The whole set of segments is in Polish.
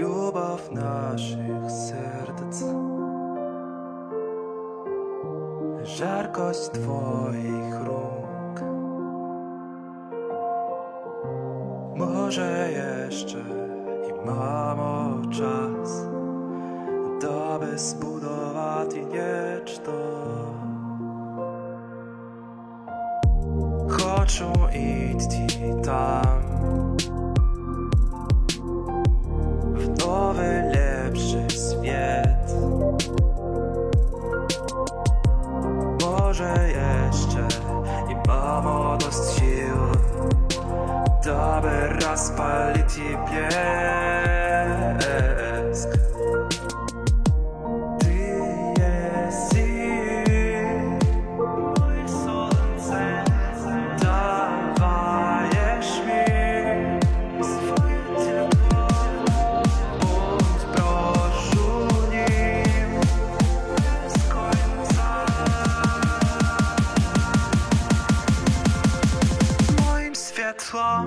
Любов наших сердець, жаркость твоїх рук. Może jeszcze i mamo czas, doby zbudować niečto. Хочу идти там, daby rozpalić i toi.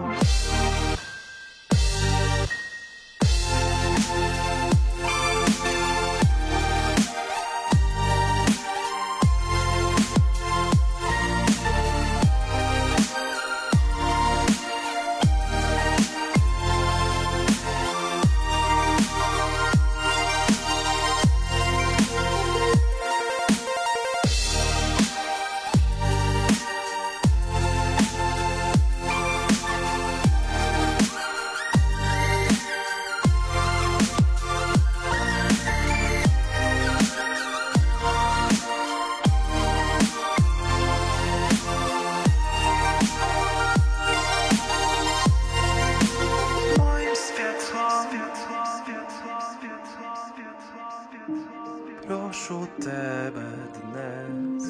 Proszę Tebe dnes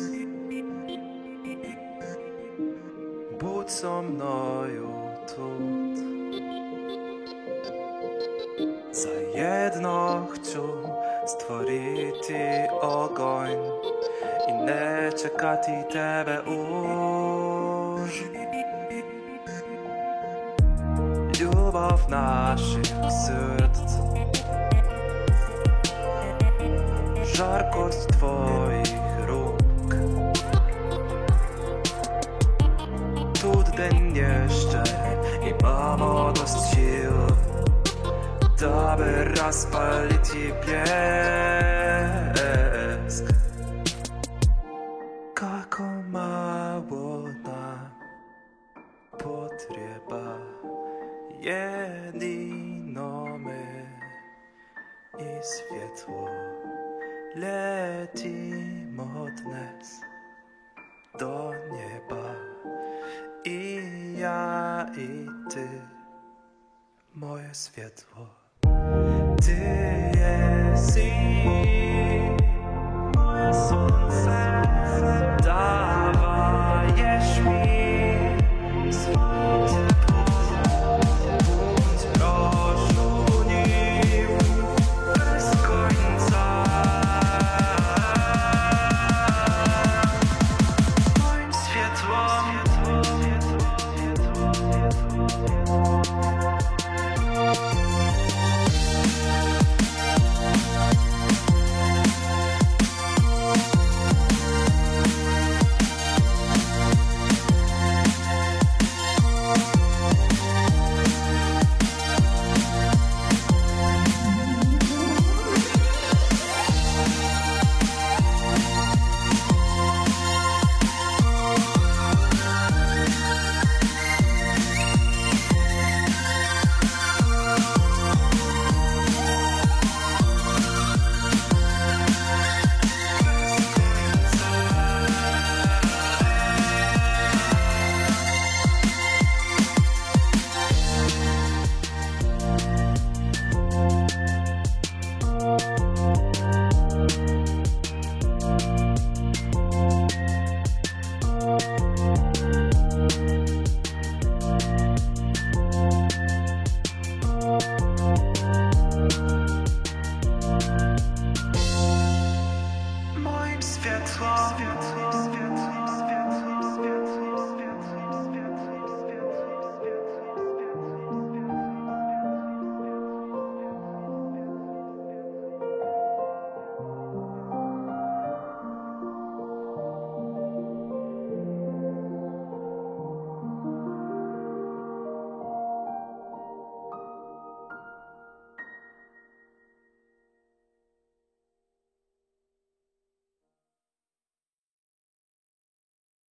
Будь со мною тут Заєдно хочу створити огонь І не чекати тебе уж Любов наших сердц Жаркость твоїх рук Тут день jeszcze i mamo dość sił Daby rozpalić i piesk Kako mało nam potrzeba Jedino my i światło Lecimo dnes do nieba. I ja i ty, moje światło. Ty toi.